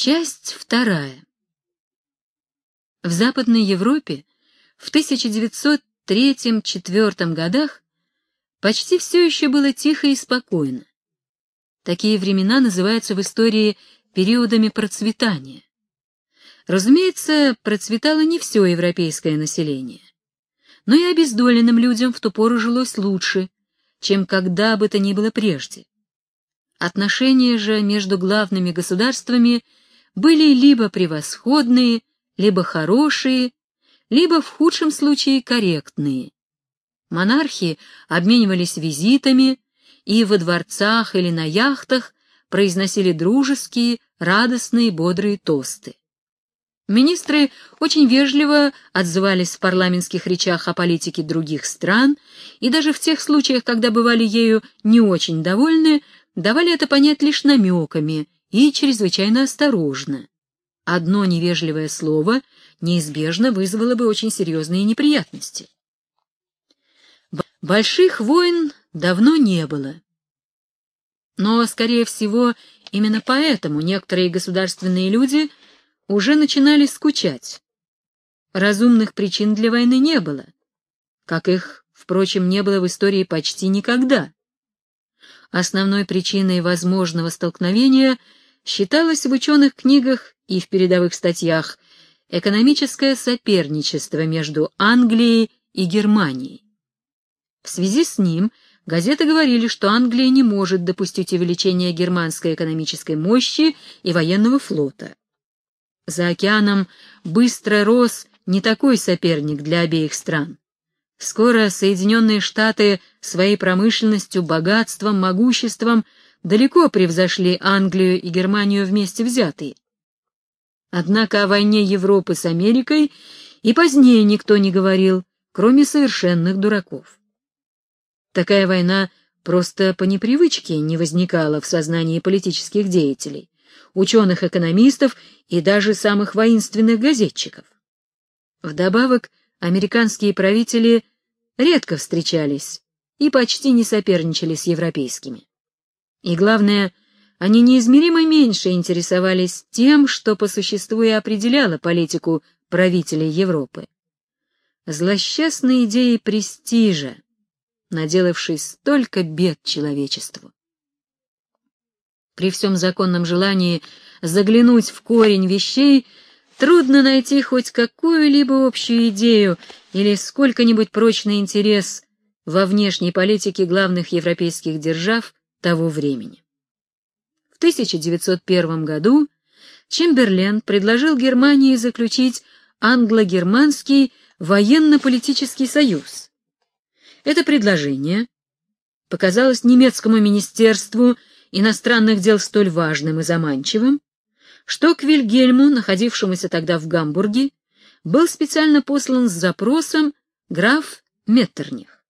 Часть вторая. В Западной Европе в 1903-1904 годах почти все еще было тихо и спокойно. Такие времена называются в истории периодами процветания. Разумеется, процветало не все европейское население, но и обездоленным людям в ту пору жилось лучше, чем когда бы то ни было прежде. Отношения же между главными государствами были либо превосходные, либо хорошие, либо в худшем случае корректные. Монархи обменивались визитами и во дворцах или на яхтах произносили дружеские, радостные, бодрые тосты. Министры очень вежливо отзывались в парламентских речах о политике других стран, и даже в тех случаях, когда бывали ею не очень довольны, давали это понять лишь намеками и чрезвычайно осторожно. Одно невежливое слово неизбежно вызвало бы очень серьезные неприятности. Больших войн давно не было. Но, скорее всего, именно поэтому некоторые государственные люди уже начинали скучать. Разумных причин для войны не было, как их, впрочем, не было в истории почти никогда. Основной причиной возможного столкновения считалось в ученых книгах и в передовых статьях экономическое соперничество между Англией и Германией. В связи с ним газеты говорили, что Англия не может допустить увеличения германской экономической мощи и военного флота. За океаном быстро рос не такой соперник для обеих стран. Скоро Соединенные Штаты своей промышленностью, богатством, могуществом далеко превзошли Англию и Германию вместе взятые. Однако о войне Европы с Америкой и позднее никто не говорил, кроме совершенных дураков. Такая война просто по непривычке не возникала в сознании политических деятелей, ученых-экономистов и даже самых воинственных газетчиков. Вдобавок, американские правители редко встречались и почти не соперничали с европейскими. И главное, они неизмеримо меньше интересовались тем, что по существу и определяло политику правителей Европы. Злосчастной идеей престижа, наделавшей столько бед человечеству. При всем законном желании заглянуть в корень вещей — Трудно найти хоть какую-либо общую идею или сколько-нибудь прочный интерес во внешней политике главных европейских держав того времени. В 1901 году Чемберлен предложил Германии заключить англо-германский военно-политический союз. Это предложение показалось немецкому министерству иностранных дел столь важным и заманчивым, что к Вильгельму, находившемуся тогда в Гамбурге, был специально послан с запросом граф Меттерних.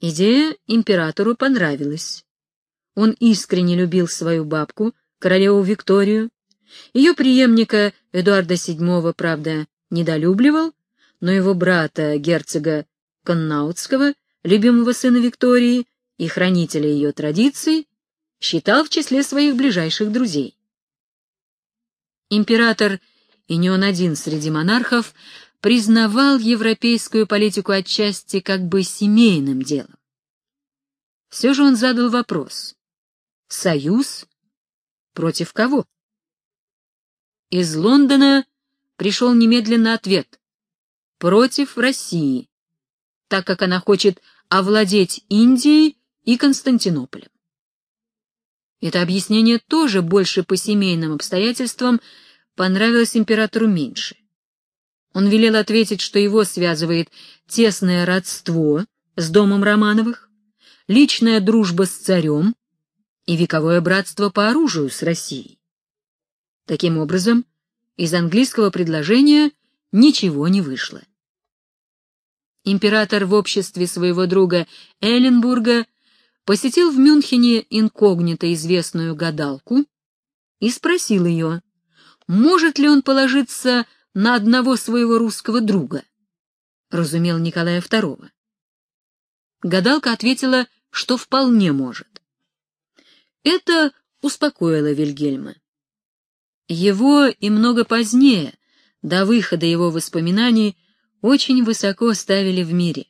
Идея императору понравилась. Он искренне любил свою бабку, королеву Викторию. Ее преемника Эдуарда VII, правда, недолюбливал, но его брата, герцога Коннаутского, любимого сына Виктории и хранителя ее традиций, считал в числе своих ближайших друзей. Император, и не он один среди монархов, признавал европейскую политику отчасти как бы семейным делом. Все же он задал вопрос. Союз? Против кого? Из Лондона пришел немедленно ответ. Против России, так как она хочет овладеть Индией и Константинополем. Это объяснение тоже больше по семейным обстоятельствам понравилось императору меньше. Он велел ответить, что его связывает тесное родство с домом Романовых, личная дружба с царем и вековое братство по оружию с Россией. Таким образом, из английского предложения ничего не вышло. Император в обществе своего друга Эленбурга посетил в Мюнхене инкогнито известную гадалку и спросил ее, может ли он положиться на одного своего русского друга, разумел Николая II. Гадалка ответила, что вполне может. Это успокоило Вильгельма. Его и много позднее, до выхода его воспоминаний, очень высоко ставили в мире.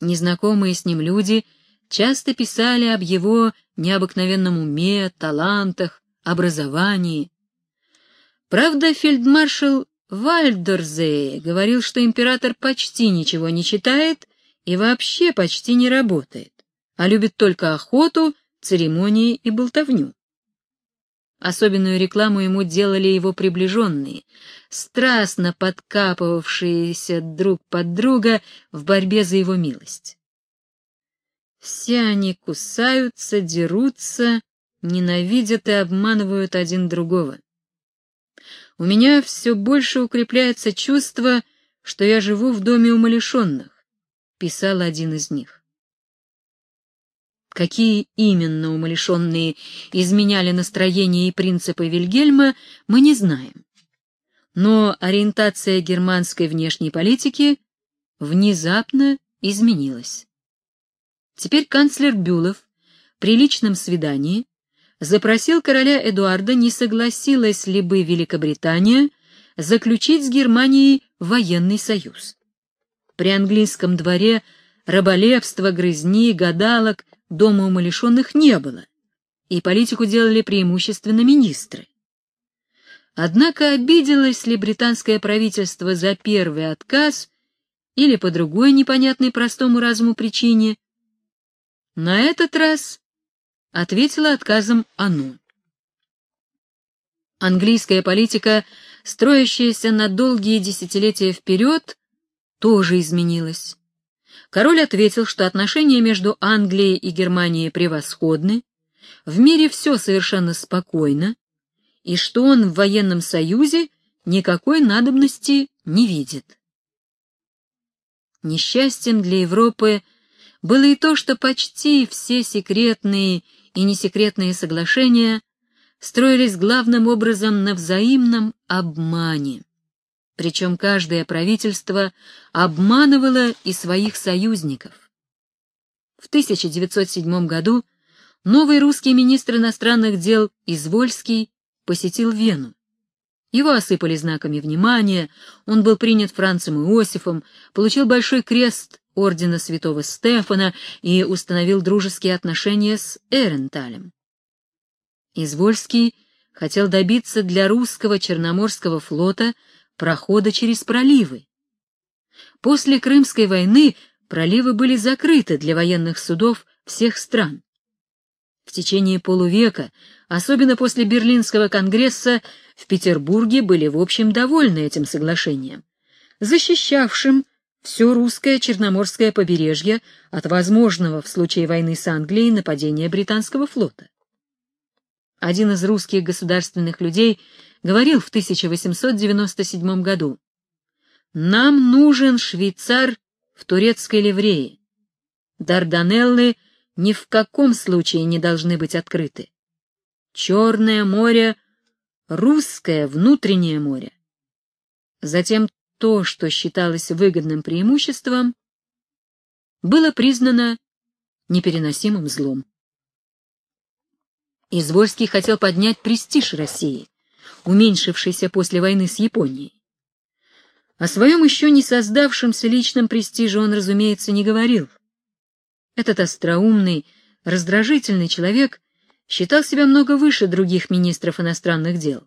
Незнакомые с ним люди часто писали об его необыкновенном уме, талантах, образовании. Правда, фельдмаршал Вальдорзее говорил, что император почти ничего не читает и вообще почти не работает, а любит только охоту, церемонии и болтовню. Особенную рекламу ему делали его приближенные, страстно подкапывавшиеся друг под друга в борьбе за его милость. Все они кусаются, дерутся, ненавидят и обманывают один другого. У меня все больше укрепляется чувство, что я живу в доме умалишенных, — писал один из них. Какие именно умалишенные изменяли настроение и принципы Вильгельма, мы не знаем. Но ориентация германской внешней политики внезапно изменилась. Теперь канцлер Бюлов при личном свидании запросил короля Эдуарда, не согласилась ли бы Великобритания заключить с Германией военный союз. При английском дворе раболепства, грызни, гадалок, дома умалишенных не было, и политику делали преимущественно министры. Однако обиделось ли британское правительство за первый отказ или по другой непонятной простому разуму причине? На этот раз ответила отказом оно. Английская политика, строящаяся на долгие десятилетия вперед, тоже изменилась. Король ответил, что отношения между Англией и Германией превосходны, в мире все совершенно спокойно, и что он в военном союзе никакой надобности не видит. Несчастьем для Европы было и то, что почти все секретные и несекретные соглашения строились главным образом на взаимном обмане. Причем каждое правительство обманывало и своих союзников. В 1907 году новый русский министр иностранных дел Извольский посетил Вену. Его осыпали знаками внимания, он был принят Францем Иосифом, получил большой крест ордена святого Стефана и установил дружеские отношения с Эренталем. Извольский хотел добиться для русского Черноморского флота прохода через проливы. После Крымской войны проливы были закрыты для военных судов всех стран. В течение полувека, особенно после Берлинского конгресса, в Петербурге были в общем довольны этим соглашением, защищавшим все русское Черноморское побережье от возможного в случае войны с Англией нападения британского флота. Один из русских государственных людей говорил в 1897 году «Нам нужен швейцар в турецкой ливрее. Дарданеллы ни в каком случае не должны быть открыты. Черное море — русское внутреннее море. Затем то, что считалось выгодным преимуществом, было признано непереносимым злом. Извольский хотел поднять престиж России, уменьшившийся после войны с Японией. О своем еще не создавшемся личном престиже он, разумеется, не говорил. Этот остроумный, раздражительный человек считал себя много выше других министров иностранных дел.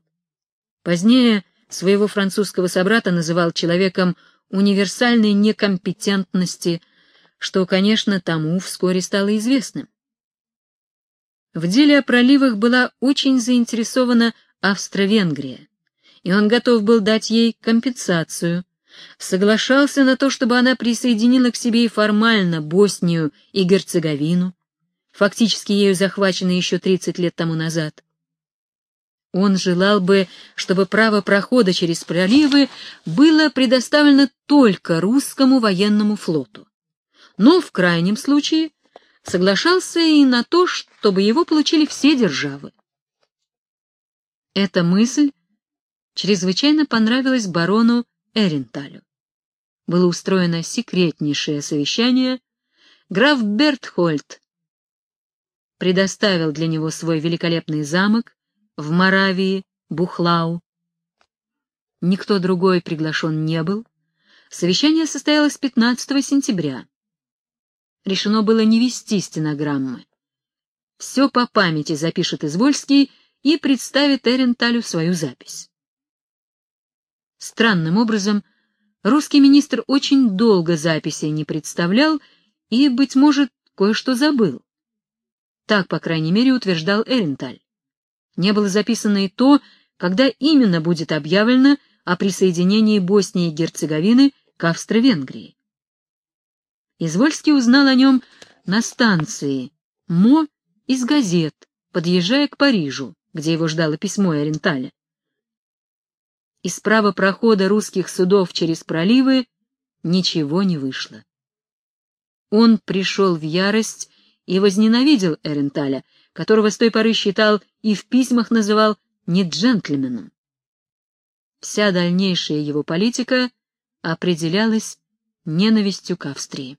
Позднее Своего французского собрата называл человеком универсальной некомпетентности, что, конечно, тому вскоре стало известным. В деле о проливах была очень заинтересована Австро-Венгрия, и он готов был дать ей компенсацию, соглашался на то, чтобы она присоединила к себе и формально Боснию и Герцеговину, фактически ею захваченные еще 30 лет тому назад. Он желал бы, чтобы право прохода через проливы было предоставлено только русскому военному флоту. Но в крайнем случае соглашался и на то, чтобы его получили все державы. Эта мысль чрезвычайно понравилась барону Эренталю. Было устроено секретнейшее совещание. Граф Бертхольд предоставил для него свой великолепный замок, в Моравии, Бухлау. Никто другой приглашен не был. Совещание состоялось 15 сентября. Решено было не вести стенограммы. Все по памяти запишет Извольский и представит Эренталю свою запись. Странным образом, русский министр очень долго записи не представлял и, быть может, кое-что забыл. Так, по крайней мере, утверждал Эренталь. Не было записано и то, когда именно будет объявлено о присоединении Боснии и Герцеговины к Австро-Венгрии. Извольский узнал о нем на станции МО из газет, подъезжая к Парижу, где его ждало письмо Оренталя. Из права прохода русских судов через проливы ничего не вышло. Он пришел в ярость и возненавидел Эренталя, которого с той поры считал и в письмах называл не джентльменом. Вся дальнейшая его политика определялась ненавистью к Австрии.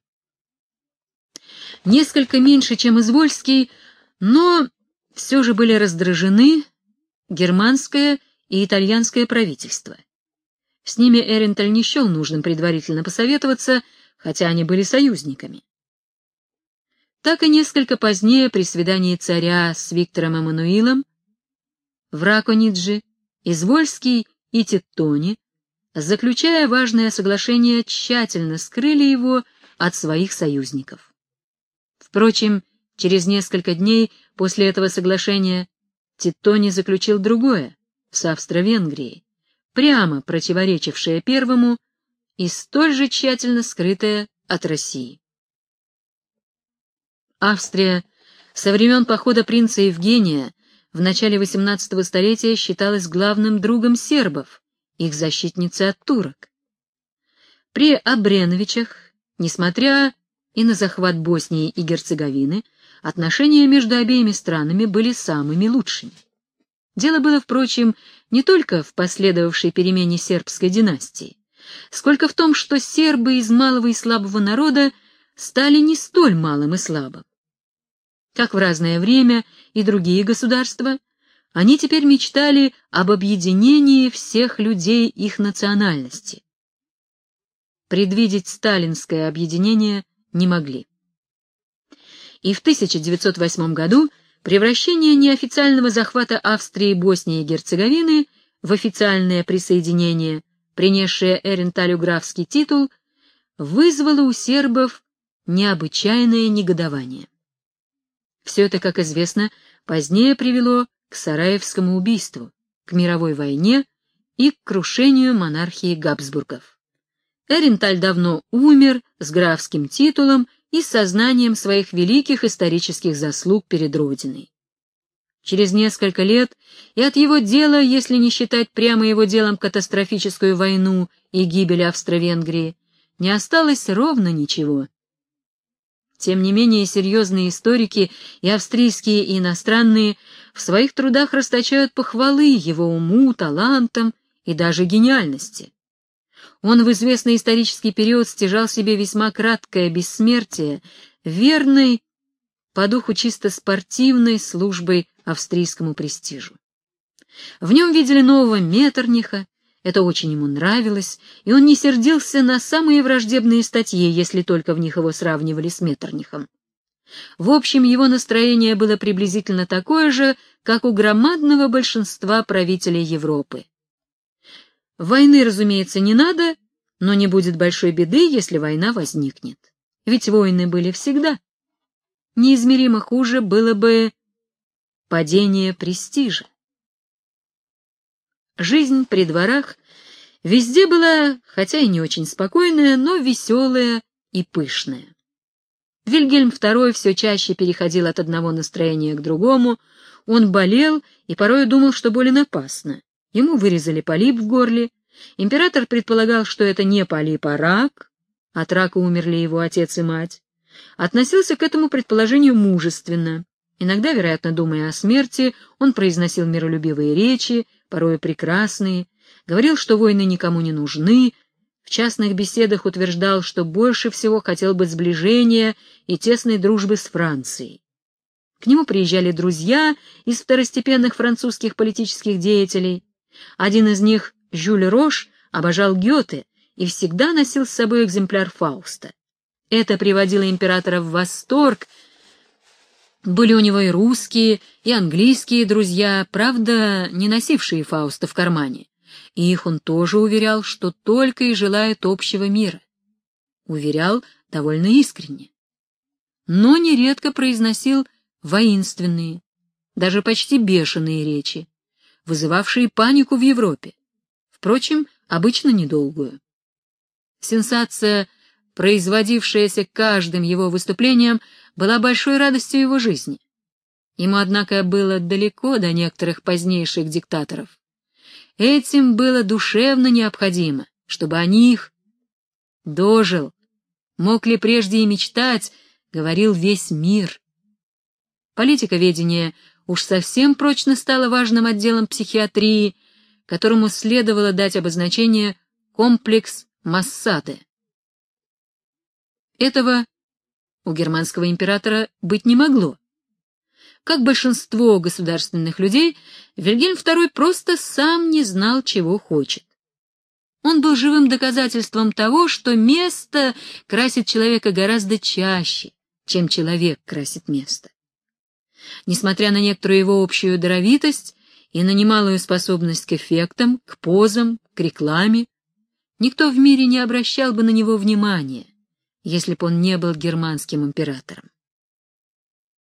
Несколько меньше, чем Извольский, но все же были раздражены германское и итальянское правительство. С ними Эренталь не счел нужным предварительно посоветоваться, хотя они были союзниками. Так и несколько позднее при свидании царя с Виктором Эммануилом в Раконидже Извольский и Теттони, заключая важное соглашение, тщательно скрыли его от своих союзников. Впрочем, через несколько дней после этого соглашения Теттони заключил другое с Австро-Венгрией, прямо противоречившее первому и столь же тщательно скрытое от России. Австрия со времен похода принца Евгения в начале XVIII столетия считалась главным другом сербов, их защитницей от турок. При Абреновичах, несмотря и на захват Боснии и Герцеговины, отношения между обеими странами были самыми лучшими. Дело было, впрочем, не только в последовавшей перемене сербской династии, сколько в том, что сербы из малого и слабого народа стали не столь малым и слабым. Как в разное время и другие государства, они теперь мечтали об объединении всех людей их национальности. Предвидеть сталинское объединение не могли. И в 1908 году превращение неофициального захвата Австрии, Боснии и Герцеговины в официальное присоединение, принесшее Эренталю графский титул, вызвало у сербов необычайное негодование. Все это, как известно, позднее привело к Сараевскому убийству, к мировой войне и к крушению монархии Габсбургов. Эренталь давно умер с графским титулом и сознанием своих великих исторических заслуг перед Родиной. Через несколько лет и от его дела, если не считать прямо его делом катастрофическую войну и гибель Австро-Венгрии, не осталось ровно ничего. Тем не менее, серьезные историки, и австрийские, и иностранные, в своих трудах расточают похвалы его уму, талантам и даже гениальности. Он в известный исторический период стяжал себе весьма краткое бессмертие, верной, по духу чисто спортивной службой австрийскому престижу. В нем видели нового Меттерниха, это очень ему нравилось, и он не сердился на самые враждебные статьи, если только в них его сравнивали с Меттернихом. В общем, его настроение было приблизительно такое же, как у громадного большинства правителей Европы. Войны, разумеется, не надо, но не будет большой беды, если война возникнет. Ведь войны были всегда. Неизмеримо хуже было бы падение престижа. Жизнь при дворах везде была, хотя и не очень спокойная, но веселая и пышная. Вильгельм II все чаще переходил от одного настроения к другому, он болел и порой думал, что болен опасно. Ему вырезали полип в горле. Император предполагал, что это не полип, а рак. От рака умерли его отец и мать. Относился к этому предположению мужественно. Иногда, вероятно, думая о смерти, он произносил миролюбивые речи, порой прекрасные, говорил, что войны никому не нужны, в частных беседах утверждал, что больше всего хотел бы сближения и тесной дружбы с Францией. К нему приезжали друзья из второстепенных французских политических деятелей. Один из них, Жюль Рош, обожал Гёте и всегда носил с собой экземпляр Фауста. Это приводило императора в восторг. Были у него и русские, и английские друзья, правда, не носившие Фауста в кармане. И их он тоже уверял, что только и желает общего мира. Уверял довольно искренне. Но нередко произносил воинственные, даже почти бешеные речи, вызывавшие панику в Европе, впрочем, обычно недолгую. Сенсация, производившаяся каждым его выступлением, была большой радостью его жизни. Ему, однако, было далеко до некоторых позднейших диктаторов. Этим было душевно необходимо, чтобы о них дожил, мог ли прежде и мечтать, говорил весь мир. Политиковедение уж совсем прочно стало важным отделом психиатрии, которому следовало дать обозначение комплекс Массады. Этого у германского императора быть не могло. Как большинство государственных людей, Вильгельм II просто сам не знал, чего хочет. Он был живым доказательством того, что место красит человека гораздо чаще, чем человек красит место. Несмотря на некоторую его общую даровитость и на немалую способность к эффектам, к позам, к рекламе, никто в мире не обращал бы на него внимания, если бы он не был германским императором.